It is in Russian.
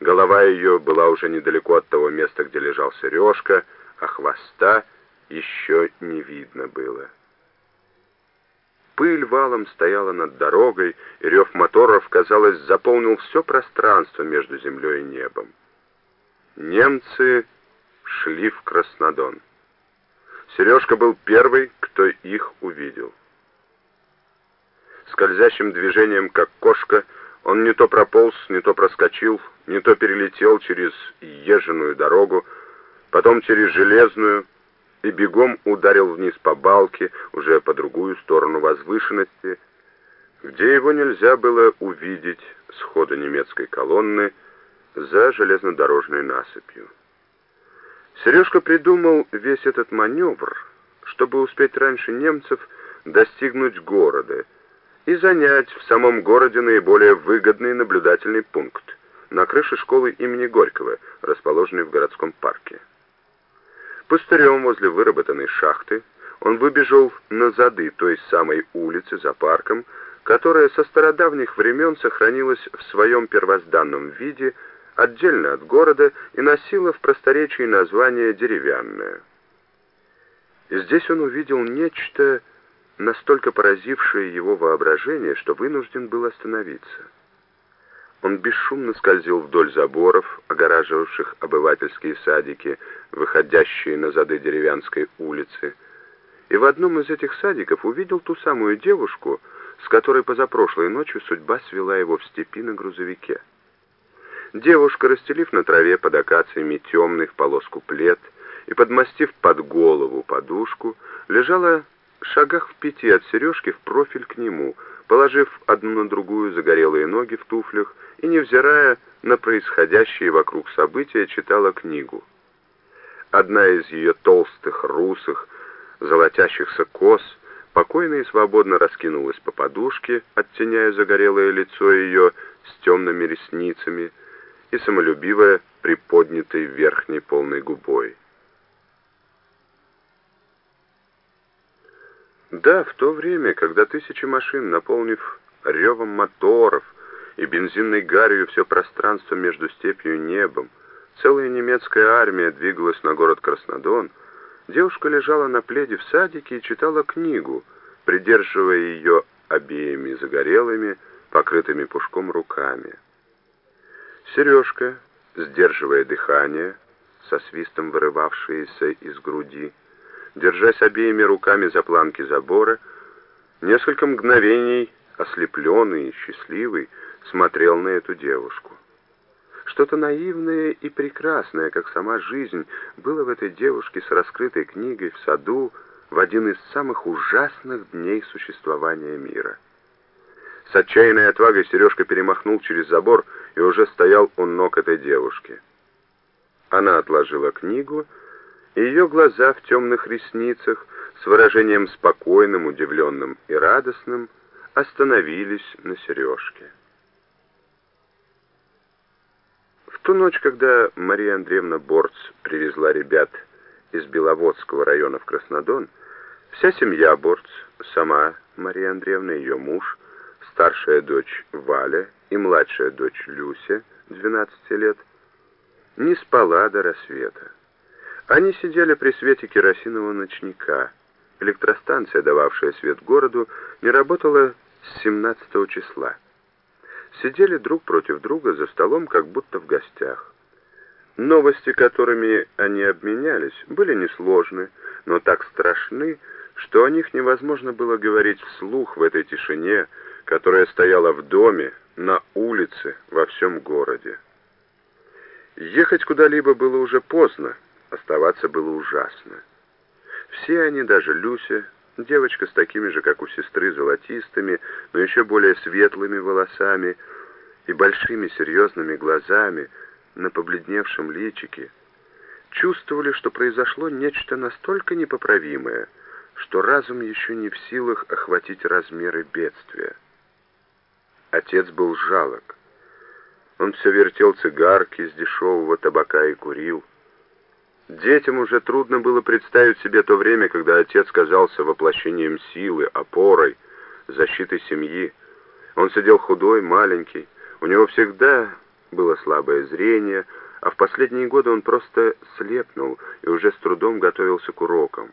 Голова ее была уже недалеко от того места, где лежал Сережка, а хвоста еще не видно было. Пыль валом стояла над дорогой, и рев моторов, казалось, заполнил все пространство между землей и небом. Немцы шли в Краснодон. Сережка был первый, кто их увидел. Скользящим движением, как кошка, он не то прополз, не то проскочил, не то перелетел через еженую дорогу, потом через железную, и бегом ударил вниз по балке, уже по другую сторону возвышенности, где его нельзя было увидеть с хода немецкой колонны за железнодорожной насыпью. Сережка придумал весь этот маневр, чтобы успеть раньше немцев достигнуть города и занять в самом городе наиболее выгодный наблюдательный пункт на крыше школы имени Горького, расположенной в городском парке. Пустырем возле выработанной шахты он выбежал на зады той самой улицы за парком, которая со стародавних времен сохранилась в своем первозданном виде отдельно от города и носила в просторечии название «деревянная». И здесь он увидел нечто, настолько поразившее его воображение, что вынужден был остановиться. Он бесшумно скользил вдоль заборов, огораживавших обывательские садики, выходящие на зады деревянской улицы, и в одном из этих садиков увидел ту самую девушку, с которой позапрошлой ночью судьба свела его в степи на грузовике. Девушка, расстелив на траве под акациями темный в полоску плед и подмастив под голову подушку, лежала шагах в пяти от сережки в профиль к нему, положив одну на другую загорелые ноги в туфлях и, невзирая на происходящие вокруг события, читала книгу. Одна из ее толстых, русых, золотящихся кос покойно и свободно раскинулась по подушке, оттеняя загорелое лицо ее с темными ресницами и самолюбивое приподнятой верхней полной губой. Да, в то время, когда тысячи машин, наполнив ревом моторов и бензинной гарью все пространство между степью и небом, целая немецкая армия двигалась на город Краснодон, девушка лежала на пледе в садике и читала книгу, придерживая ее обеими загорелыми, покрытыми пушком руками. Сережка, сдерживая дыхание, со свистом вырывавшееся из груди, держась обеими руками за планки забора, несколько мгновений, ослепленный и счастливый, смотрел на эту девушку. Что-то наивное и прекрасное, как сама жизнь, было в этой девушке с раскрытой книгой в саду в один из самых ужасных дней существования мира. С отчаянной отвагой Сережка перемахнул через забор и уже стоял у ног этой девушки. Она отложила книгу ее глаза в темных ресницах с выражением спокойным, удивленным и радостным остановились на сережке. В ту ночь, когда Мария Андреевна Борц привезла ребят из Беловодского района в Краснодон, вся семья Борц, сама Мария Андреевна, ее муж, старшая дочь Валя и младшая дочь Люся, 12 лет, не спала до рассвета. Они сидели при свете керосинового ночника. Электростанция, дававшая свет городу, не работала с 17 числа. Сидели друг против друга за столом, как будто в гостях. Новости, которыми они обменялись, были несложны, но так страшны, что о них невозможно было говорить вслух в этой тишине, которая стояла в доме, на улице, во всем городе. Ехать куда-либо было уже поздно, Оставаться было ужасно. Все они, даже Люся, девочка с такими же, как у сестры, золотистыми, но еще более светлыми волосами и большими серьезными глазами на побледневшем личике, чувствовали, что произошло нечто настолько непоправимое, что разум еще не в силах охватить размеры бедствия. Отец был жалок. Он все вертел цигарки из дешевого табака и курил. Детям уже трудно было представить себе то время, когда отец казался воплощением силы, опорой, защитой семьи. Он сидел худой, маленький. У него всегда было слабое зрение, а в последние годы он просто слепнул и уже с трудом готовился к урокам.